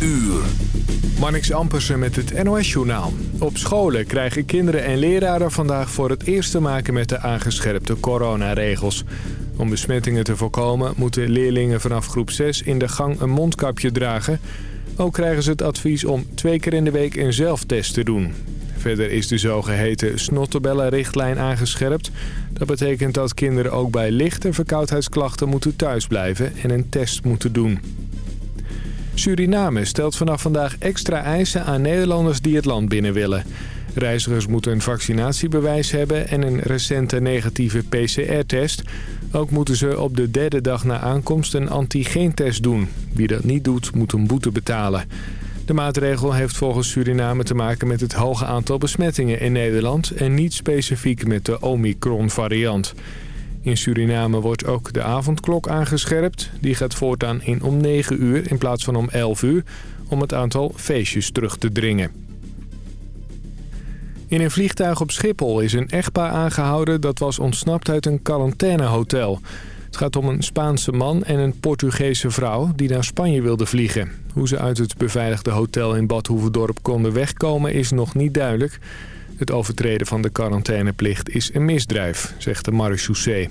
uur. Marnix Ampersen met het NOS-journaal. Op scholen krijgen kinderen en leraren vandaag voor het eerst te maken met de aangescherpte coronaregels. Om besmettingen te voorkomen moeten leerlingen vanaf groep 6 in de gang een mondkapje dragen. Ook krijgen ze het advies om twee keer in de week een zelftest te doen. Verder is de zogeheten snottebellenrichtlijn aangescherpt. Dat betekent dat kinderen ook bij lichte verkoudheidsklachten moeten thuisblijven en een test moeten doen. Suriname stelt vanaf vandaag extra eisen aan Nederlanders die het land binnen willen. Reizigers moeten een vaccinatiebewijs hebben en een recente negatieve PCR-test. Ook moeten ze op de derde dag na aankomst een antigeentest doen. Wie dat niet doet, moet een boete betalen. De maatregel heeft volgens Suriname te maken met het hoge aantal besmettingen in Nederland... en niet specifiek met de Omicron-variant. In Suriname wordt ook de avondklok aangescherpt. Die gaat voortaan in om 9 uur in plaats van om 11 uur... om het aantal feestjes terug te dringen. In een vliegtuig op Schiphol is een echtpaar aangehouden... dat was ontsnapt uit een quarantainehotel. Het gaat om een Spaanse man en een Portugese vrouw... die naar Spanje wilden vliegen. Hoe ze uit het beveiligde hotel in Bad Hoeverdorp konden wegkomen is nog niet duidelijk... Het overtreden van de quarantaineplicht is een misdrijf, zegt de marechaussee.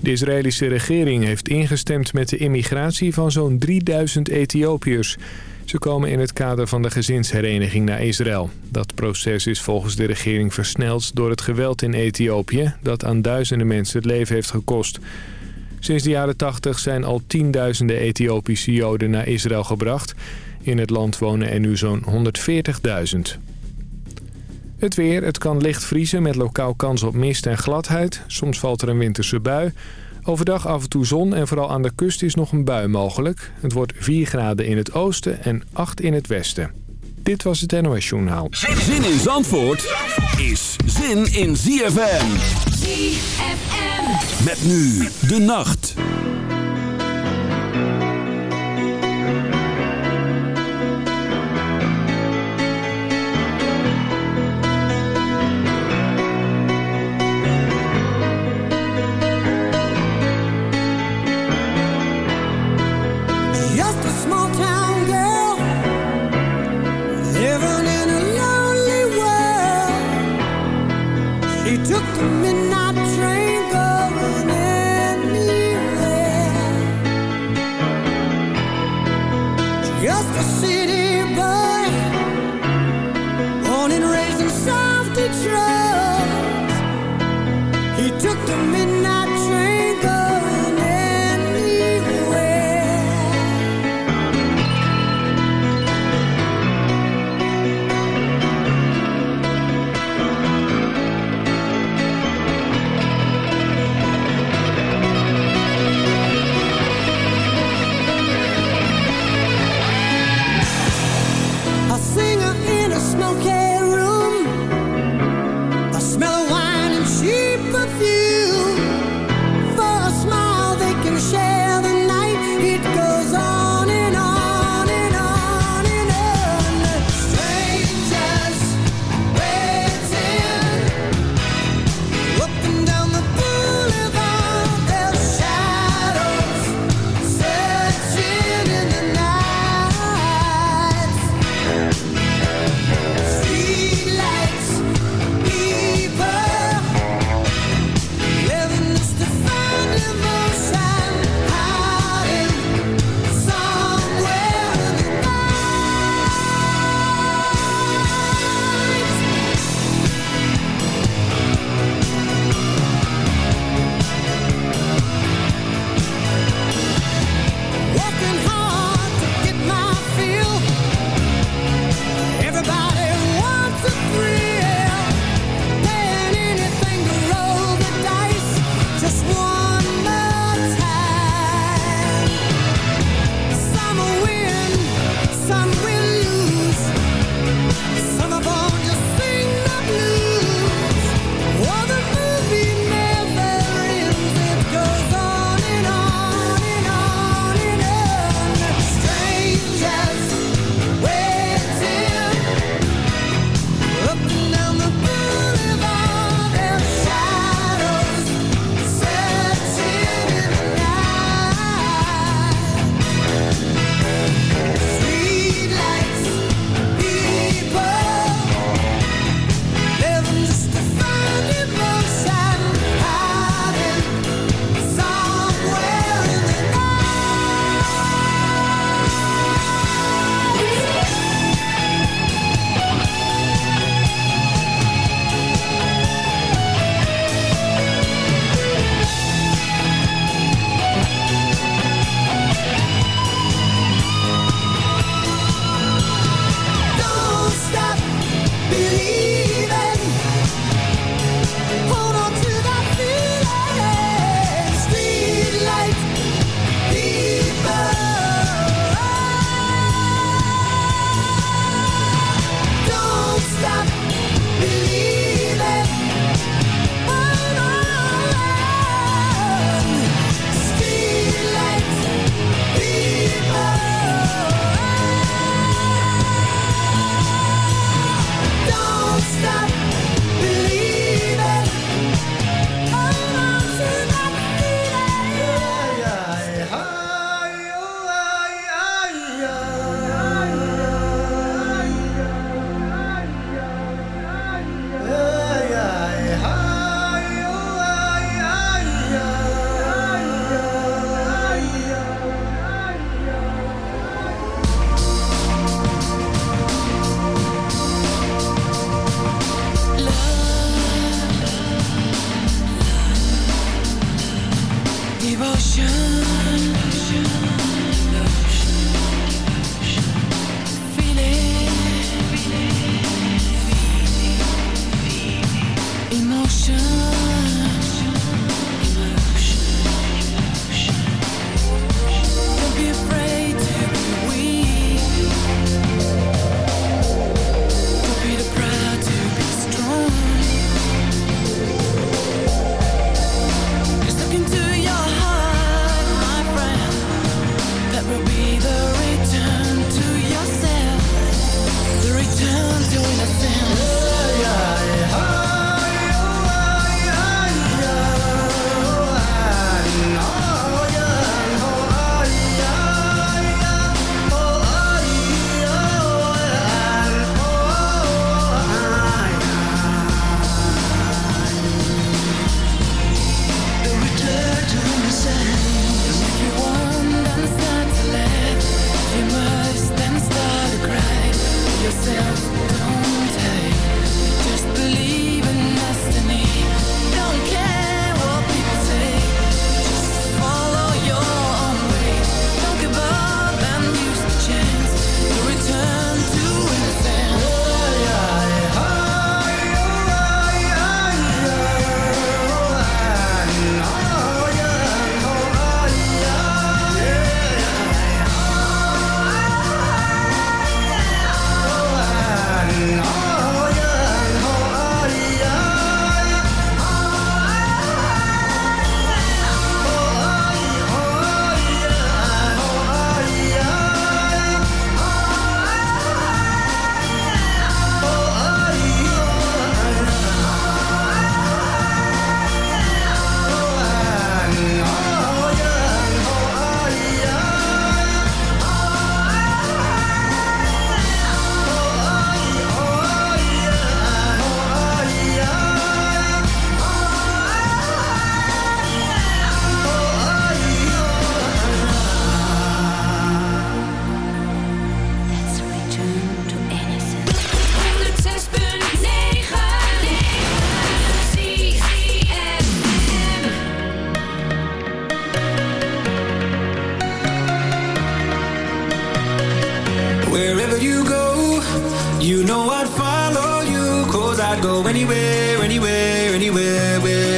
De Israëlische regering heeft ingestemd met de immigratie van zo'n 3000 Ethiopiërs. Ze komen in het kader van de gezinshereniging naar Israël. Dat proces is volgens de regering versneld door het geweld in Ethiopië... dat aan duizenden mensen het leven heeft gekost. Sinds de jaren 80 zijn al tienduizenden Ethiopische Joden naar Israël gebracht. In het land wonen er nu zo'n 140.000. Het weer, het kan licht vriezen met lokaal kans op mist en gladheid. Soms valt er een winterse bui. Overdag af en toe zon en vooral aan de kust is nog een bui mogelijk. Het wordt 4 graden in het oosten en 8 in het westen. Dit was het NOS Journaal. Zin in Zandvoort is zin in ZFM. ZFM. Met nu de nacht.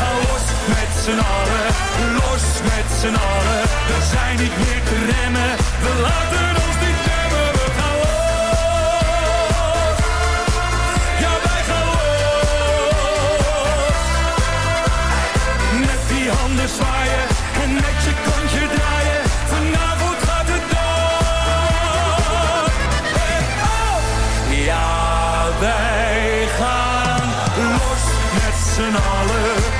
Los met z'n allen, los met z'n allen. We zijn niet meer te remmen, we laten ons niet remmen. We gaan los, ja wij gaan los. Met die handen zwaaien en met je kontje draaien. Vanavond gaat het door. Oh! Ja, wij gaan los met z'n allen.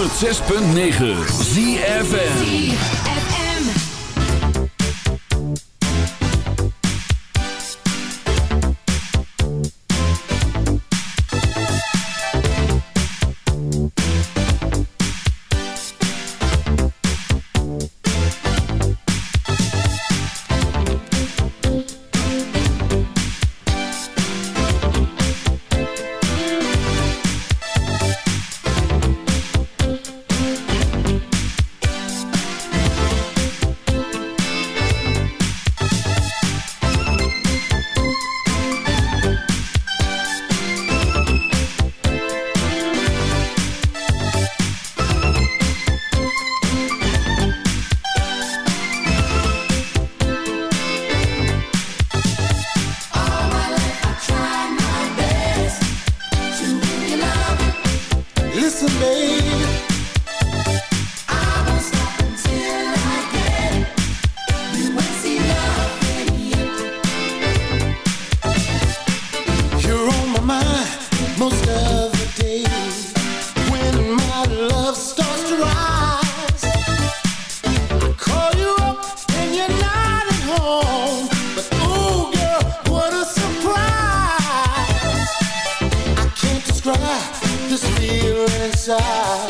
106.9 ZFN feeling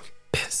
Piss.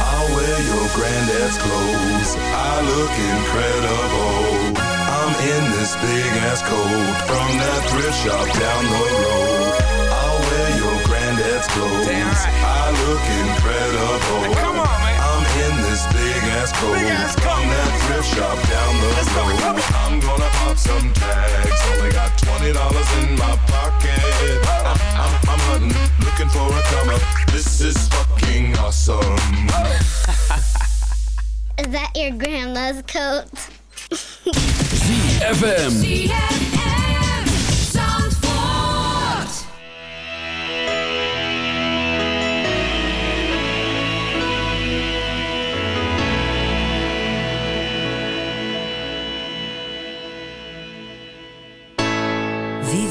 I'll wear your granddad's clothes. I look incredible. I'm in this big ass coat from that thrift shop down the road. I'll wear your granddad's clothes. I look incredible. come on, man. I'm in this big ass coat from that thrift shop down the road. I'm gonna pop some tags. Only got twenty dollars in my pocket. I'm, I'm, I'm hunting, looking for a come up. This is fucking awesome. Is that your grandma's coat? ZFM.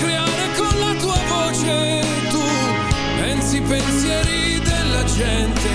Creare con la tua voce, tu pensi i pensieri della gente,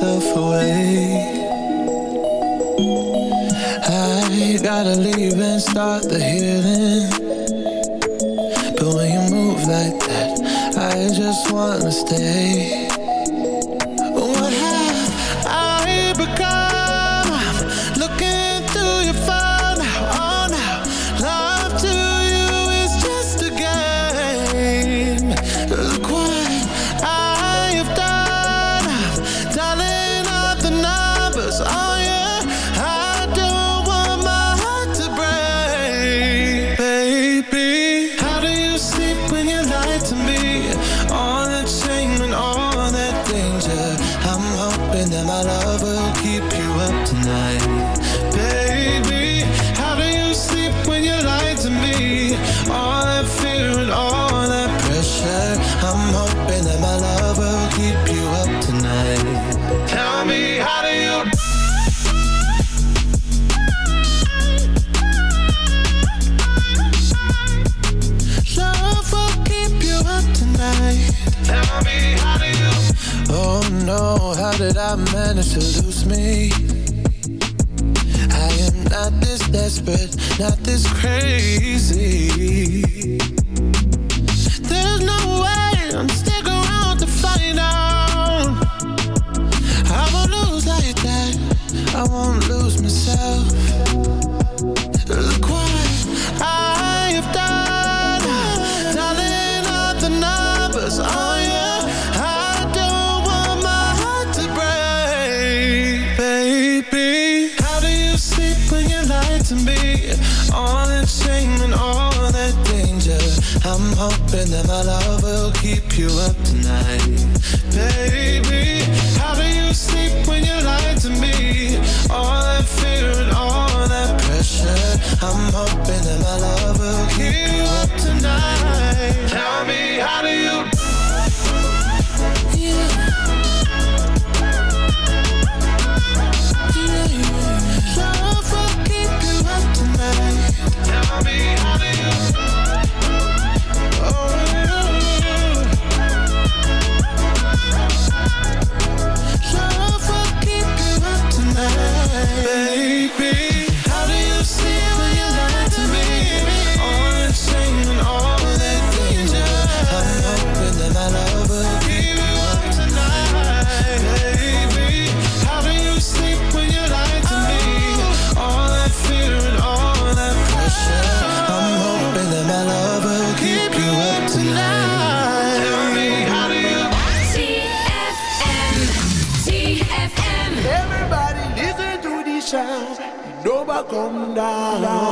myself don't lose myself. Look what I have done, dialing up the numbers on you. I don't want my heart to break, baby. How do you sleep when you lie to me? All that shame and all that danger. I'm hoping that my love will keep you up tonight, baby. How do you sleep when you lie to me? all that fear and all that pressure. I'm hoping that my love will keep you up tonight. Tell me, how do you? down.